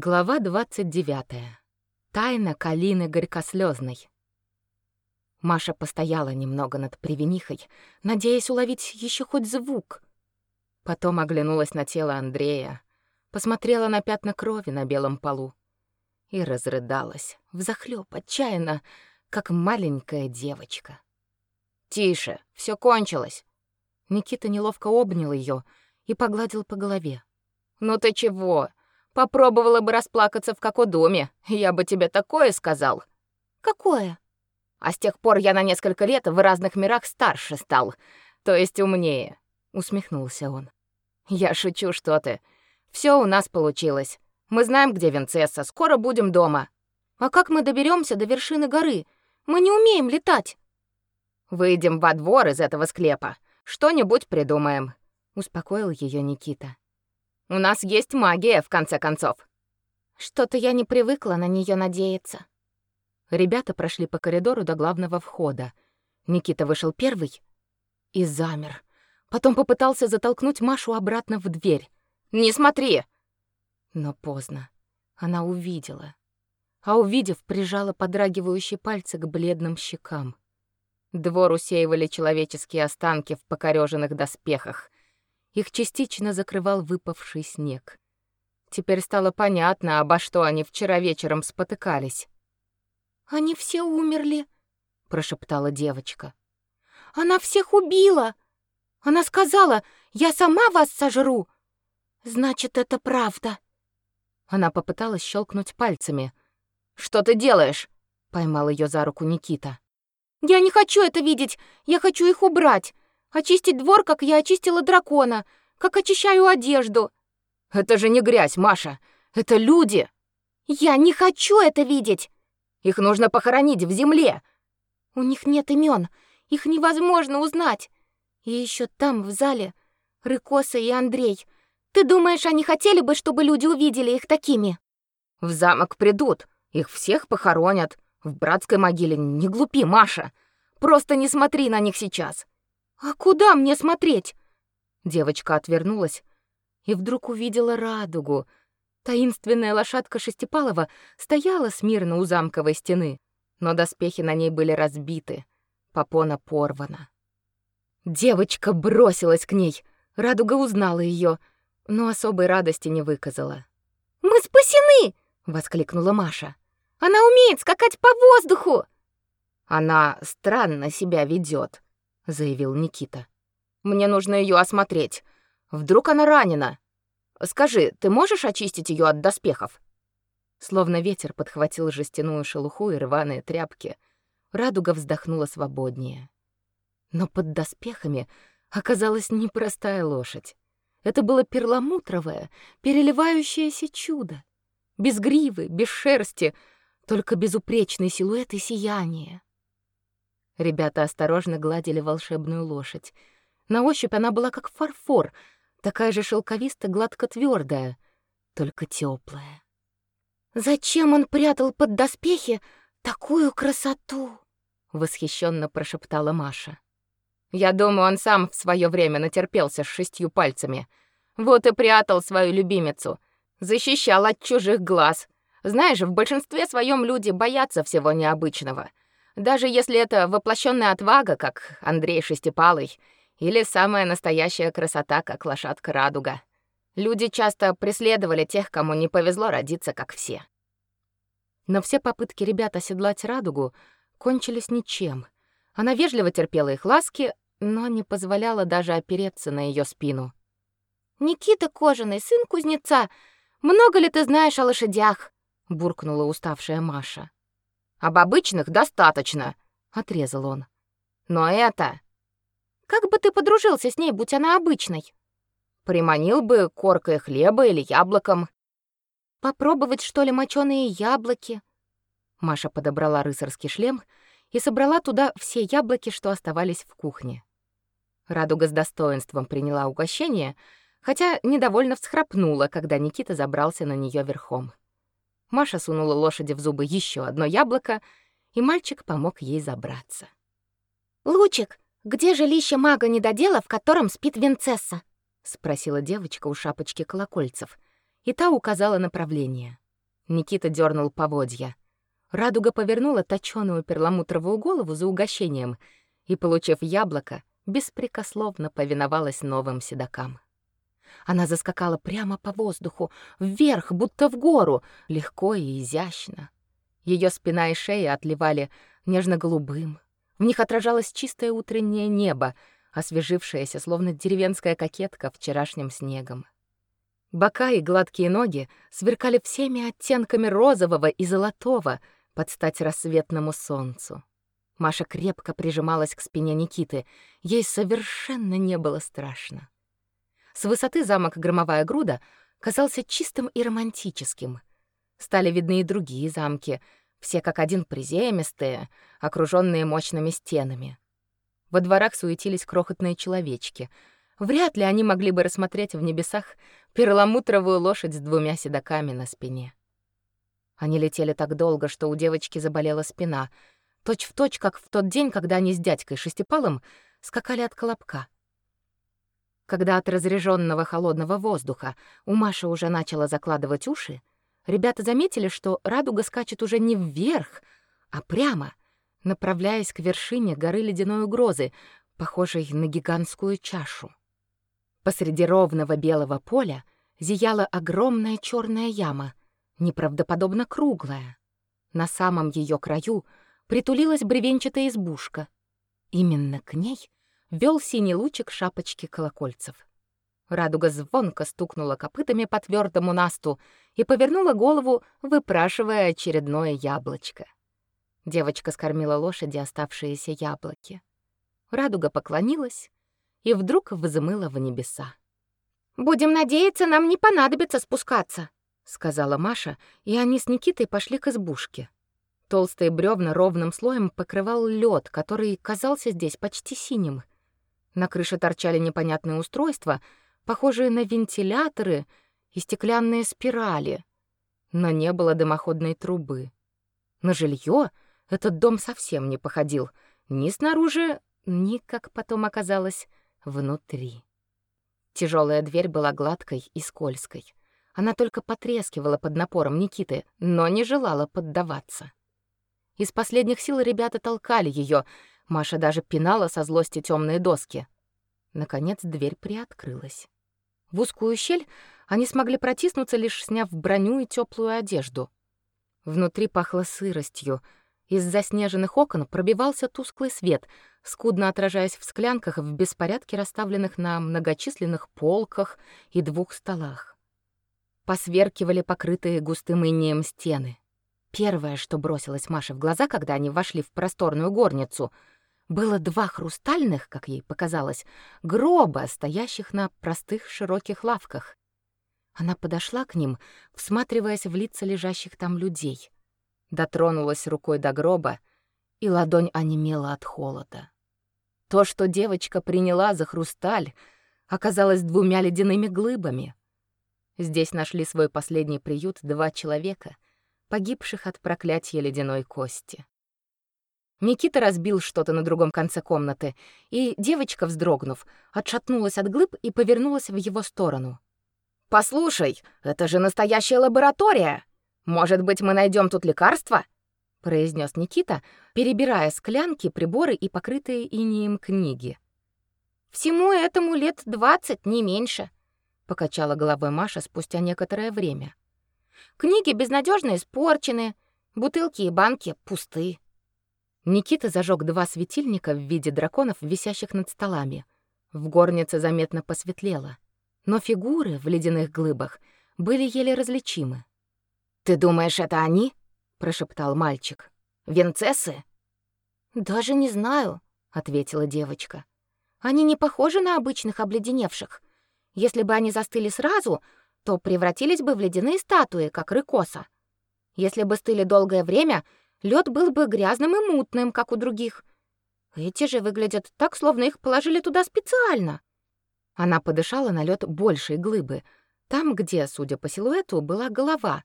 Глава 29. Тайна Калины Горькослёзной. Маша постояла немного над привинихой, надеясь уловить еще хоть звук. Потом оглянулась на тело Андрея, посмотрела на пятна крови на белом полу и разрыдалась, взахлёб, отчаянно, как маленькая девочка. «Тише, все кончилось!» Никита неловко обнял ее и погладил по голове. «Ну ты чего? Попробовала бы расплакаться в какодоме, я бы тебе такое сказал. Какое? А с тех пор я на несколько лет в разных мирах старше стал, то есть умнее, усмехнулся он. Я шучу, что ты. Все у нас получилось. Мы знаем, где Винцесса, скоро будем дома. А как мы доберемся до вершины горы? Мы не умеем летать. Выйдем во двор из этого склепа. Что-нибудь придумаем, успокоил ее Никита. У нас есть магия, в конце концов. Что-то я не привыкла на нее надеяться. Ребята прошли по коридору до главного входа. Никита вышел первый и замер. Потом попытался затолкнуть Машу обратно в дверь. «Не смотри!» Но поздно. Она увидела. А увидев, прижала подрагивающие пальцы к бледным щекам. Двор усеивали человеческие останки в покорёженных доспехах. Их частично закрывал выпавший снег. Теперь стало понятно, обо что они вчера вечером спотыкались. «Они все умерли», — прошептала девочка. «Она всех убила! Она сказала, я сама вас сожру! Значит, это правда!» Она попыталась щелкнуть пальцами. «Что ты делаешь?» — поймал ее за руку Никита. «Я не хочу это видеть! Я хочу их убрать! Очистить двор, как я очистила дракона, как очищаю одежду. Это же не грязь, Маша. Это люди. Я не хочу это видеть. Их нужно похоронить в земле. У них нет имен. Их невозможно узнать. И еще там, в зале, Рыкоса и Андрей. Ты думаешь, они хотели бы, чтобы люди увидели их такими? В замок придут. Их всех похоронят. В братской могиле не глупи, Маша. Просто не смотри на них сейчас. «А куда мне смотреть?» Девочка отвернулась и вдруг увидела радугу. Таинственная лошадка Шестипалова стояла смирно у замковой стены, но доспехи на ней были разбиты, попона порвана. Девочка бросилась к ней. Радуга узнала ее, но особой радости не выказала. «Мы спасены!» — воскликнула Маша. «Она умеет скакать по воздуху!» «Она странно себя ведет, заявил Никита. Мне нужно ее осмотреть. Вдруг она ранена. Скажи, ты можешь очистить ее от доспехов? Словно ветер подхватил жестяную шелуху и рваные тряпки. Радуга вздохнула свободнее. Но под доспехами оказалась непростая лошадь. Это было перламутровое, переливающееся чудо. Без гривы, без шерсти, только безупречный силуэт и сияние. Ребята осторожно гладили волшебную лошадь. На ощупь она была как фарфор, такая же шелковисто-гладко твердая, только теплая. Зачем он прятал под доспехи такую красоту? восхищенно прошептала Маша. Я думаю, он сам в свое время натерпелся с шестью пальцами. Вот и прятал свою любимицу, защищал от чужих глаз. Знаешь, в большинстве своем люди боятся всего необычного. Даже если это воплощенная отвага, как Андрей Шестипалый, или самая настоящая красота, как лошадка Радуга. Люди часто преследовали тех, кому не повезло родиться, как все. Но все попытки ребят оседлать Радугу кончились ничем. Она вежливо терпела их ласки, но не позволяла даже опереться на ее спину. «Никита Кожаный, сын кузнеца, много ли ты знаешь о лошадях?» — буркнула уставшая Маша. Об обычных достаточно, отрезал он. Но это Как бы ты подружился с ней, будь она обычной? Приманил бы коркой хлеба или яблоком. Попробовать что ли моченые яблоки? Маша подобрала рыцарский шлем и собрала туда все яблоки, что оставались в кухне. Радуга с достоинством приняла угощение, хотя недовольно всхрапнула, когда Никита забрался на нее верхом. Маша сунула лошади в зубы еще одно яблоко, и мальчик помог ей забраться. «Лучик, где жилище мага-недодела, в котором спит Винцесса?» — спросила девочка у шапочки колокольцев, и та указала направление. Никита дернул поводья. Радуга повернула точёную перламутровую голову за угощением и, получив яблоко, беспрекословно повиновалась новым седокам. Она заскакала прямо по воздуху, вверх, будто в гору, легко и изящно. Ее спина и шея отливали нежно-голубым. В них отражалось чистое утреннее небо, освежившееся, словно деревенская кокетка вчерашним снегом. Бока и гладкие ноги сверкали всеми оттенками розового и золотого под стать рассветному солнцу. Маша крепко прижималась к спине Никиты. Ей совершенно не было страшно. С высоты замок Громовая Груда казался чистым и романтическим. Стали видны и другие замки, все как один приземистые, окруженные мощными стенами. Во дворах суетились крохотные человечки. Вряд ли они могли бы рассмотреть в небесах перламутровую лошадь с двумя седаками на спине. Они летели так долго, что у девочки заболела спина, точь в точь, как в тот день, когда они с дядькой Шестипалом скакали от колобка. Когда от разреженного холодного воздуха у Маши уже начала закладывать уши, ребята заметили, что радуга скачет уже не вверх, а прямо, направляясь к вершине горы ледяной угрозы, похожей на гигантскую чашу. Посреди ровного белого поля зияла огромная черная яма, неправдоподобно круглая. На самом ее краю притулилась бревенчатая избушка. Именно к ней вел синий лучик шапочки колокольцев. Радуга звонко стукнула копытами по твердому насту и повернула голову, выпрашивая очередное яблочко. Девочка скормила лошади оставшиеся яблоки. Радуга поклонилась и вдруг взмыла в небеса. «Будем надеяться, нам не понадобится спускаться», — сказала Маша, и они с Никитой пошли к избушке. Толстые бревна ровным слоем покрывал лед, который казался здесь почти синим. На крыше торчали непонятные устройства, похожие на вентиляторы и стеклянные спирали, но не было дымоходной трубы. На жилье этот дом совсем не походил ни снаружи, ни, как потом оказалось, внутри. Тяжелая дверь была гладкой и скользкой. Она только потрескивала под напором Никиты, но не желала поддаваться. Из последних сил ребята толкали ее. Маша даже пинала со злости темные доски. Наконец дверь приоткрылась. В узкую щель они смогли протиснуться, лишь сняв броню и теплую одежду. Внутри пахло сыростью. Из заснеженных окон пробивался тусклый свет, скудно отражаясь в склянках в беспорядке расставленных на многочисленных полках и двух столах. Посверкивали покрытые густым инеем стены. Первое, что бросилось Маше в глаза, когда они вошли в просторную горницу — было два хрустальных, как ей показалось, гроба, стоящих на простых широких лавках. Она подошла к ним, всматриваясь в лица лежащих там людей. Дотронулась рукой до гроба, и ладонь онемела от холода. То, что девочка приняла за хрусталь, оказалось двумя ледяными глыбами. Здесь нашли свой последний приют два человека, погибших от проклятия ледяной кости. Никита разбил что-то на другом конце комнаты, и девочка, вздрогнув, отшатнулась от глыб и повернулась в его сторону. «Послушай, это же настоящая лаборатория! Может быть, мы найдем тут лекарство?» — произнес Никита, перебирая склянки, приборы и покрытые инеем книги. «Всему этому лет двадцать, не меньше», — покачала головой Маша спустя некоторое время. «Книги безнадежно испорчены, бутылки и банки пусты». Никита зажег два светильника в виде драконов, висящих над столами. В горнице заметно посветлело, но фигуры в ледяных глыбах были еле различимы. «Ты думаешь, это они?» — прошептал мальчик. «Винцессы?» «Даже не знаю», — ответила девочка. «Они не похожи на обычных обледеневших. Если бы они застыли сразу, то превратились бы в ледяные статуи, как рыкоса. Если бы стыли долгое время — лед был бы грязным и мутным, как у других. Эти же выглядят так, словно их положили туда специально. Она подышала на лед большей глыбы, там, где, судя по силуэту, была голова.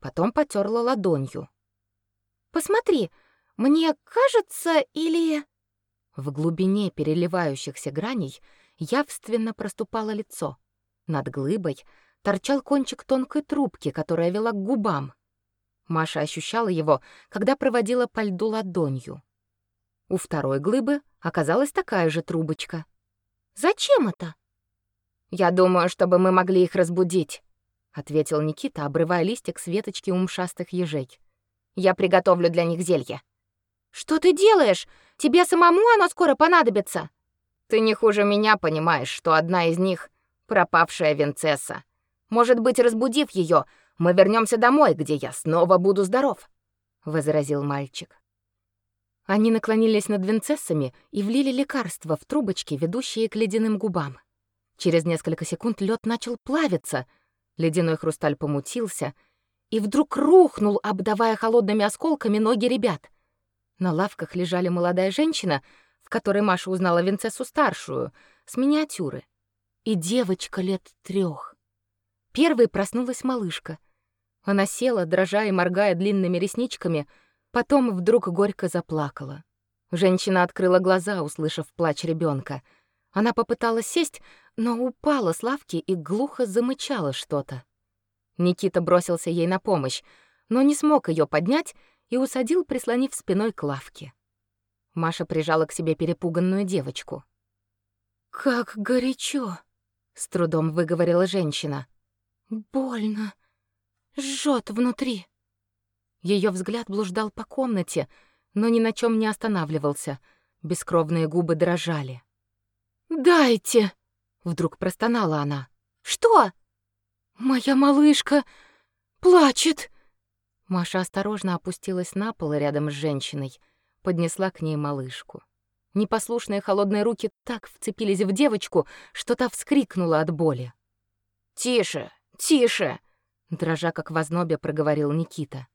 Потом потерла ладонью. «Посмотри, мне кажется, или...» В глубине переливающихся граней явственно проступало лицо. Над глыбой торчал кончик тонкой трубки, которая вела к губам. Маша ощущала его, когда проводила по льду ладонью. У второй глыбы оказалась такая же трубочка. «Зачем это?» «Я думаю, чтобы мы могли их разбудить», — ответил Никита, обрывая листик с веточки умшастых ежей. «Я приготовлю для них зелье». «Что ты делаешь? Тебе самому оно скоро понадобится». «Ты не хуже меня понимаешь, что одна из них — пропавшая Винцесса. Может быть, разбудив ее, мы вернемся домой, где я снова буду здоров», — возразил мальчик. Они наклонились над винцессами и влили лекарство в трубочки, ведущие к ледяным губам. Через несколько секунд лед начал плавиться, ледяной хрусталь помутился и вдруг рухнул, обдавая холодными осколками ноги ребят. На лавках лежали молодая женщина, в которой Маша узнала Винцессу старшую, с миниатюры, и девочка лет трех. Первой проснулась малышка. Она села, дрожа и моргая длинными ресничками, потом вдруг горько заплакала. Женщина открыла глаза, услышав плач ребенка. Она попыталась сесть, но упала с лавки и глухо замычала что-то. Никита бросился ей на помощь, но не смог ее поднять и усадил, прислонив спиной к лавке. Маша прижала к себе перепуганную девочку. «Как горячо!» — с трудом выговорила женщина. «Больно!» Жжет внутри. Ее взгляд блуждал по комнате, но ни на чем не останавливался. Бескровные губы дрожали. «Дайте!» — вдруг простонала она. «Что?» «Моя малышка плачет!» Маша осторожно опустилась на пол рядом с женщиной, поднесла к ней малышку. Непослушные холодные руки так вцепились в девочку, что та вскрикнула от боли. «Тише, тише!» Дрожа как в ознобе проговорил Никита.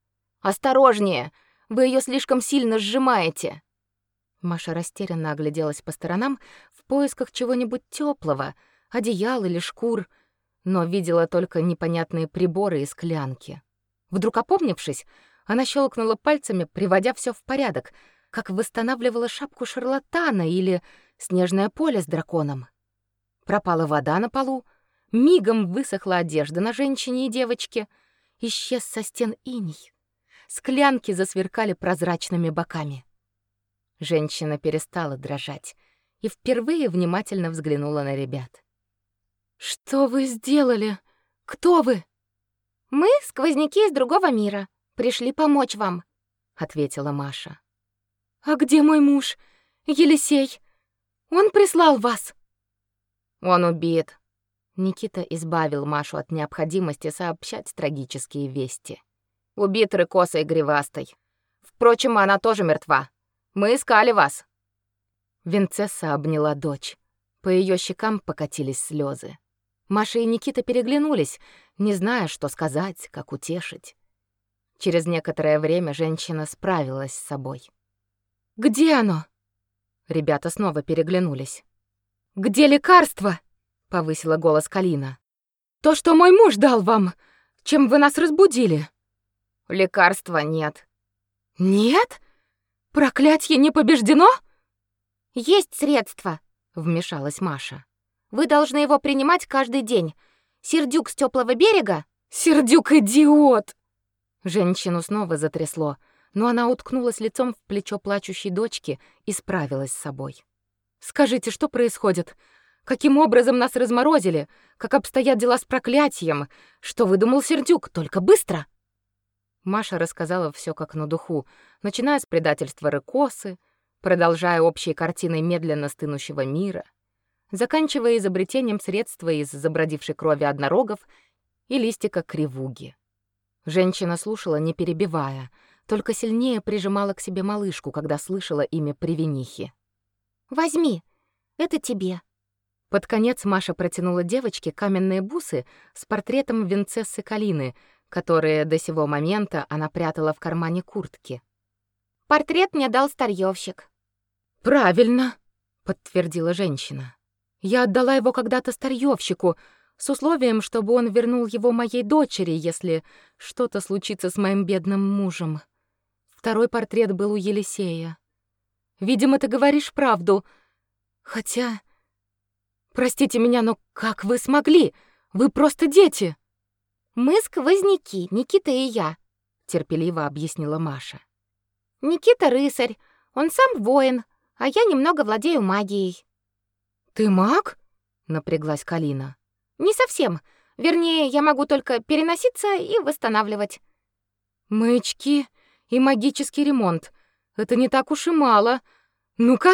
Осторожнее, вы ее слишком сильно сжимаете. Маша растерянно огляделась по сторонам в поисках чего-нибудь теплого, одеял или шкур, но видела только непонятные приборы и склянки. Вдруг опомнившись, она щелкнула пальцами, приводя все в порядок, как восстанавливала шапку шарлатана или снежное поле с драконом. Пропала вода на полу, Мигом высохла одежда на женщине и девочке, исчез со стен иней. Склянки засверкали прозрачными боками. Женщина перестала дрожать и впервые внимательно взглянула на ребят. «Что вы сделали? Кто вы?» «Мы — сквозняки из другого мира. Пришли помочь вам», — ответила Маша. «А где мой муж, Елисей? Он прислал вас?» «Он убит», Никита избавил Машу от необходимости сообщать трагические вести. Убит рыкосой гривастой. Впрочем, она тоже мертва. Мы искали вас. Винцесса обняла дочь. По ее щекам покатились слезы. Маша и Никита переглянулись, не зная, что сказать, как утешить. Через некоторое время женщина справилась с собой. «Где оно?» Ребята снова переглянулись. «Где лекарство?» Повысила голос Калина. То, что мой муж дал вам, чем вы нас разбудили. Лекарства нет. Нет? Проклятье не побеждено? Есть средство, вмешалась Маша. Вы должны его принимать каждый день. Сердюк с теплого берега? Сердюк идиот. Женщину снова затрясло, но она уткнулась лицом в плечо плачущей дочки и справилась с собой. Скажите, что происходит? Каким образом нас разморозили? Как обстоят дела с проклятием? Что выдумал Сердюк? Только быстро!» Маша рассказала все как на духу, начиная с предательства Рыкосы, продолжая общей картиной медленно стынущего мира, заканчивая изобретением средства из забродившей крови однорогов и листика кривуги. Женщина слушала, не перебивая, только сильнее прижимала к себе малышку, когда слышала имя Привинихи. «Возьми, это тебе», под конец Маша протянула девочке каменные бусы с портретом Винцессы Калины, которые до сего момента она прятала в кармане куртки. «Портрет мне дал старьёвщик». «Правильно», — подтвердила женщина. «Я отдала его когда-то старьёвщику, с условием, чтобы он вернул его моей дочери, если что-то случится с моим бедным мужем. Второй портрет был у Елисея. Видимо, ты говоришь правду. Хотя Простите меня, но как вы смогли? Вы просто дети. Мы сквозняки, Никита и я, терпеливо объяснила Маша. Никита рыцарь, он сам воин, а я немного владею магией. Ты маг? напряглась Калина. Не совсем. Вернее, я могу только переноситься и восстанавливать. Маячки и магический ремонт. Это не так уж и мало. Ну-ка.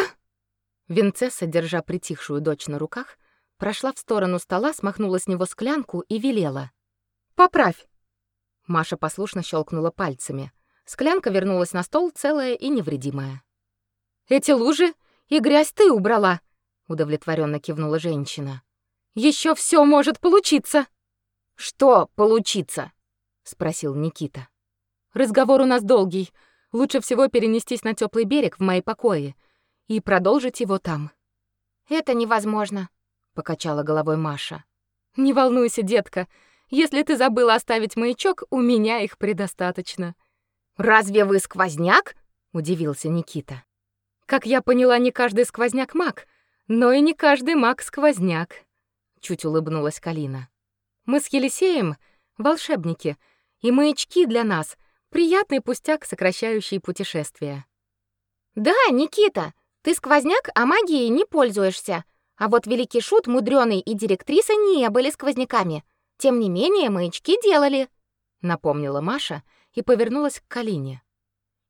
Винцесса, держа притихшую дочь на руках, прошла в сторону стола, смахнула с него склянку и велела: "Поправь". Маша послушно щелкнула пальцами. Склянка вернулась на стол целая и невредимая. Эти лужи и грязь ты убрала, удовлетворенно кивнула женщина. Еще все может получиться. Что получиться? спросил Никита. Разговор у нас долгий. Лучше всего перенестись на теплый берег в мои покои и продолжить его там. Это невозможно, покачала головой Маша. Не волнуйся, детка. Если ты забыла оставить маячок, у меня их предостаточно. Разве вы сквозняк? удивился Никита. Как я поняла, не каждый сквозняк маг, но и не каждый маг сквозняк, чуть улыбнулась Калина. Мы с Елисеем волшебники, и маячки для нас приятный пустяк, сокращающий путешествия. Да, Никита, ты сквозняк, а магией не пользуешься. А вот великий шут, мудрёный и директриса не были сквозняками. Тем не менее, маячки делали, напомнила Маша и повернулась к Калине.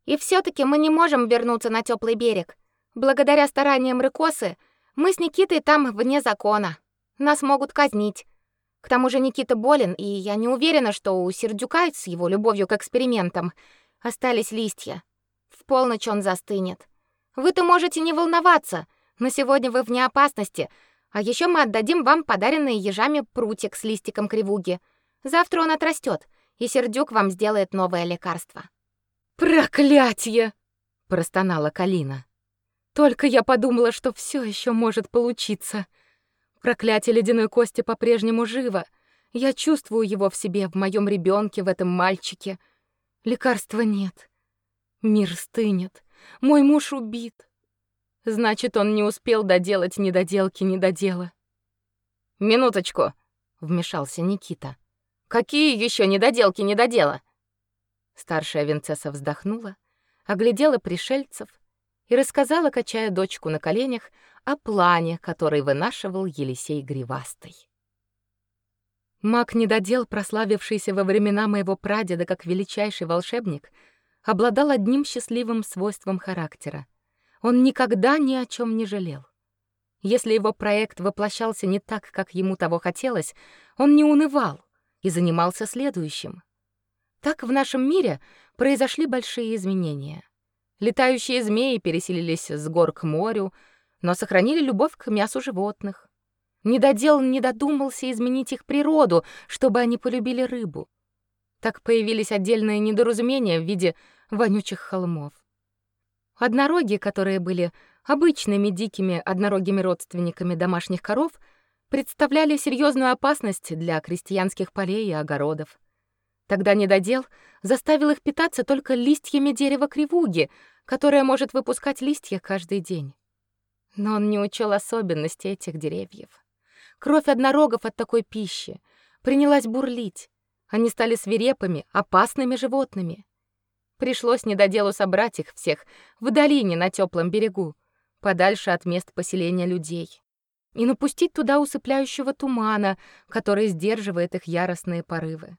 И все таки мы не можем вернуться на теплый берег. Благодаря стараниям Рыкосы мы с Никитой там вне закона. Нас могут казнить. К тому же Никита болен, и я не уверена, что у Сердюка с его любовью к экспериментам остались листья. В полночь он застынет. Вы-то можете не волноваться, но сегодня вы вне опасности, а еще мы отдадим вам подаренный ежами прутик с листиком кривуги. Завтра он отрастет, и Сердюк вам сделает новое лекарство. Проклятье, простонала Калина. Только я подумала, что все еще может получиться. Проклятие ледяной кости по-прежнему живо. Я чувствую его в себе, в моем ребенке, в этом мальчике. Лекарства нет. Мир стынет. Мой муж убит. Значит, он не успел доделать недоделки недодела. Минуточку, вмешался Никита. Какие еще недоделки недодела? Старшая Винцесса вздохнула, оглядела пришельцев и рассказала, качая дочку на коленях, о плане, который вынашивал Елисей Гривастый. Маг недодел, прославившийся во времена моего прадеда как величайший волшебник, обладал одним счастливым свойством характера. Он никогда ни о чем не жалел. Если его проект воплощался не так, как ему того хотелось, он не унывал и занимался следующим. Так в нашем мире произошли большие изменения. Летающие змеи переселились с гор к морю, но сохранили любовь к мясу животных. Недодел не додумался изменить их природу, чтобы они полюбили рыбу. Так появились отдельные недоразумения в виде вонючих холмов. Однороги, которые были обычными дикими однорогими родственниками домашних коров, представляли серьезную опасность для крестьянских полей и огородов. Тогда недодел заставил их питаться только листьями дерева кривуги, которое может выпускать листья каждый день. Но он не учел особенности этих деревьев. Кровь однорогов от такой пищи принялась бурлить. Они стали свирепыми, опасными животными. Пришлось недоделу собрать их всех в долине на теплом берегу, подальше от мест поселения людей, и напустить туда усыпляющего тумана, который сдерживает их яростные порывы.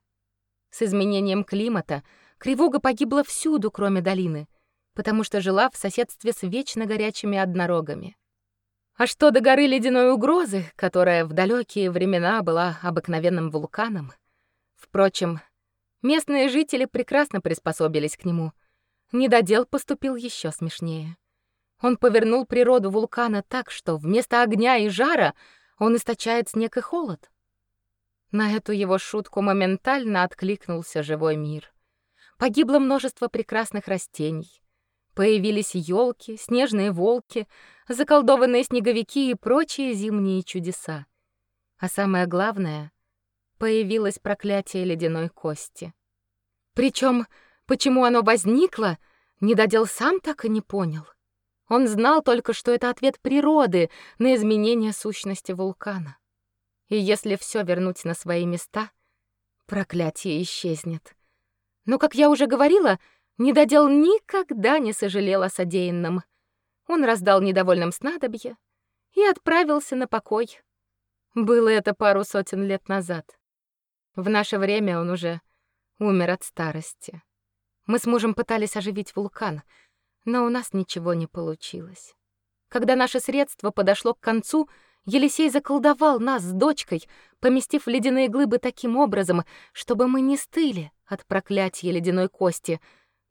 С изменением климата Кривуга погибла всюду, кроме долины, потому что жила в соседстве с вечно горячими однорогами. А что до горы ледяной угрозы, которая в далекие времена была обыкновенным вулканом, впрочем, местные жители прекрасно приспособились к нему. Недодел поступил еще смешнее. Он повернул природу вулкана так, что вместо огня и жара он источает снег и холод. На эту его шутку моментально откликнулся живой мир. Погибло множество прекрасных растений. Появились елки, снежные волки, заколдованные снеговики и прочие зимние чудеса. А самое главное, появилось проклятие ледяной кости. Причем, почему оно возникло, недодел сам так и не понял. Он знал только, что это ответ природы на изменение сущности вулкана. И если все вернуть на свои места, проклятие исчезнет. Но, как я уже говорила, недодел никогда не сожалел о содеянном. Он раздал недовольным снадобье и отправился на покой. Было это пару сотен лет назад. В наше время он уже умер от старости. Мы с мужем пытались оживить вулкан, но у нас ничего не получилось. Когда наше средство подошло к концу, Елисей заколдовал нас с дочкой, поместив ледяные глыбы таким образом, чтобы мы не стыли от проклятия ледяной кости,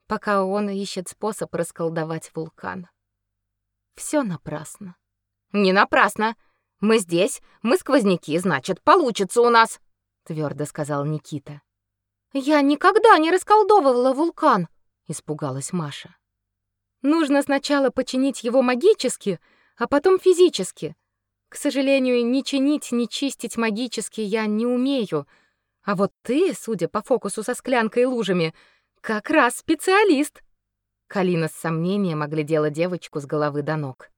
пока он ищет способ расколдовать вулкан. Все напрасно. Не напрасно. Мы здесь, мы сквозняки, значит, получится у нас, твердо сказал Никита. Я никогда не расколдовывала вулкан, испугалась Маша. Нужно сначала починить его магически, а потом физически. К сожалению, ни чинить, ни чистить магически я не умею. А вот ты, судя по фокусу со склянкой и лужами, как раз специалист. Калина с сомнением оглядела девочку с головы до ног.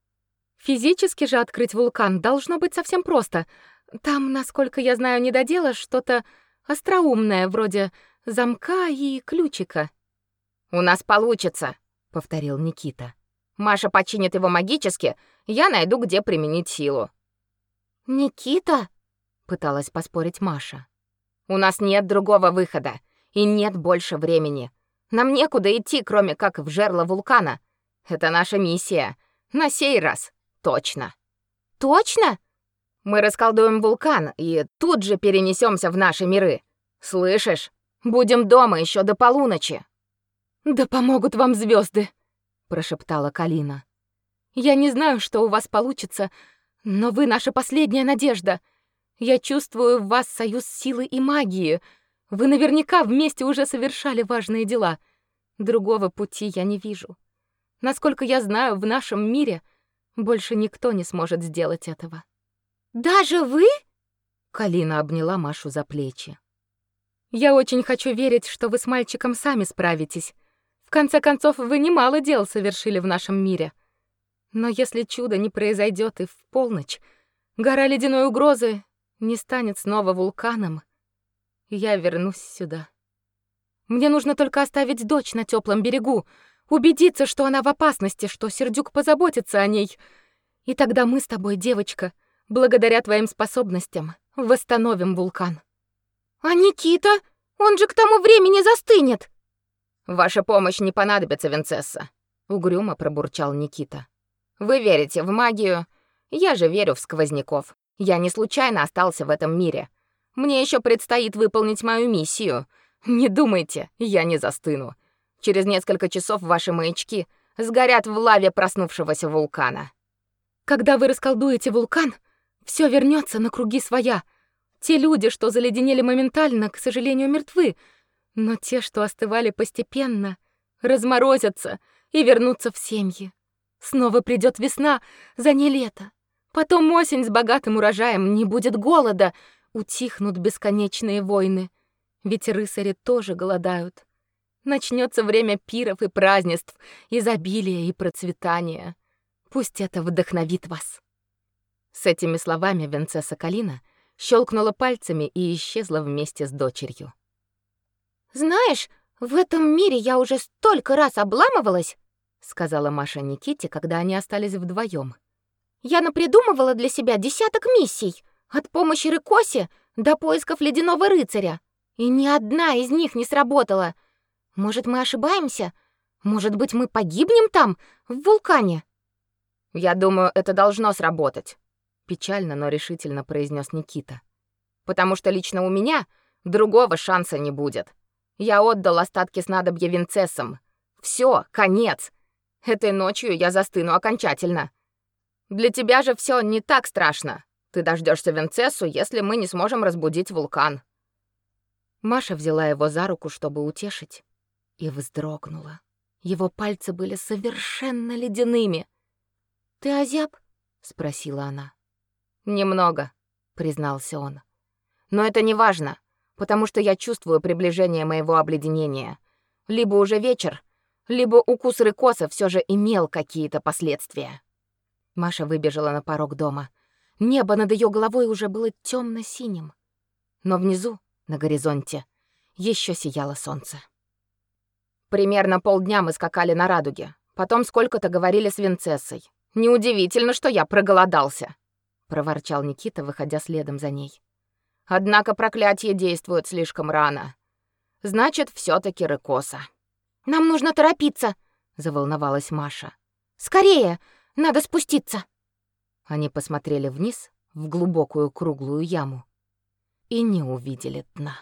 Физически же открыть вулкан должно быть совсем просто. Там, насколько я знаю, недодела что-то остроумное, вроде замка и ключика. «У нас получится», — повторил Никита. «Маша починит его магически, я найду, где применить силу». «Никита?» — пыталась поспорить Маша. «У нас нет другого выхода, и нет больше времени. Нам некуда идти, кроме как в жерло вулкана. Это наша миссия. На сей раз». Точно. Точно? Мы расколдуем вулкан и тут же перенесемся в наши миры. Слышишь? Будем дома еще до полуночи. Да помогут вам звезды, прошептала Калина. Я не знаю, что у вас получится, но вы наша последняя надежда. Я чувствую в вас союз силы и магии. Вы наверняка вместе уже совершали важные дела. Другого пути я не вижу. Насколько я знаю, в нашем мире больше никто не сможет сделать этого. Даже вы? Калина обняла Машу за плечи. Я очень хочу верить, что вы с мальчиком сами справитесь. В конце концов, вы немало дел совершили в нашем мире. Но если чудо не произойдет и в полночь, гора ледяной угрозы не станет снова вулканом, я вернусь сюда. Мне нужно только оставить дочь на теплом берегу, убедиться, что она в опасности, что Сердюк позаботится о ней. И тогда мы с тобой, девочка, благодаря твоим способностям, восстановим вулкан. А Никита? Он же к тому времени застынет. Ваша помощь не понадобится, Винцесса, угрюмо пробурчал Никита. Вы верите в магию, я же верю в сквозняков. Я не случайно остался в этом мире. Мне еще предстоит выполнить мою миссию. Не думайте, я не застыну. Через несколько часов ваши маячки сгорят в лаве проснувшегося вулкана. Когда вы расколдуете вулкан, все вернется на круги своя. Те люди, что заледенели моментально, к сожалению, мертвы, но те, что остывали постепенно, разморозятся и вернутся в семьи. Снова придет весна, за ней лето. Потом осень с богатым урожаем, не будет голода, утихнут бесконечные войны. Ведь рыцари тоже голодают. Начнется время пиров и празднеств, изобилия и процветания. Пусть это вдохновит вас. С этими словами Венцесса Калина щелкнула пальцами и исчезла вместе с дочерью. Знаешь, в этом мире я уже столько раз обламывалась, сказала Маша Никите, когда они остались вдвоем. Я напридумывала для себя десяток миссий, от помощи Рыкосе до поисков ледяного рыцаря, и ни одна из них не сработала. Может, мы ошибаемся? Может быть, мы погибнем там, в вулкане? Я думаю, это должно сработать, печально, но решительно произнес Никита. Потому что лично у меня другого шанса не будет. Я отдал остатки снадобья винцессам. Все, конец. Этой ночью я застыну окончательно. Для тебя же все не так страшно. Ты дождешься винцессу, если мы не сможем разбудить вулкан. Маша взяла его за руку, чтобы утешить и вздрогнула. Его пальцы были совершенно ледяными. «Ты озяб?» — спросила она. «Немного», — признался он. «Но это не важно, потому что я чувствую приближение моего обледенения. Либо уже вечер, либо укус рыкоса все же имел какие-то последствия». Маша выбежала на порог дома. Небо над ее головой уже было темно синим но внизу, на горизонте, еще сияло солнце. Примерно полдня мы скакали на радуге. Потом сколько-то говорили с Винцессой. Неудивительно, что я проголодался, проворчал Никита, выходя следом за ней. Однако проклятие действует слишком рано. Значит, все таки Рыкоса. Нам нужно торопиться, заволновалась Маша. Скорее, надо спуститься. Они посмотрели вниз в глубокую круглую яму и не увидели дна.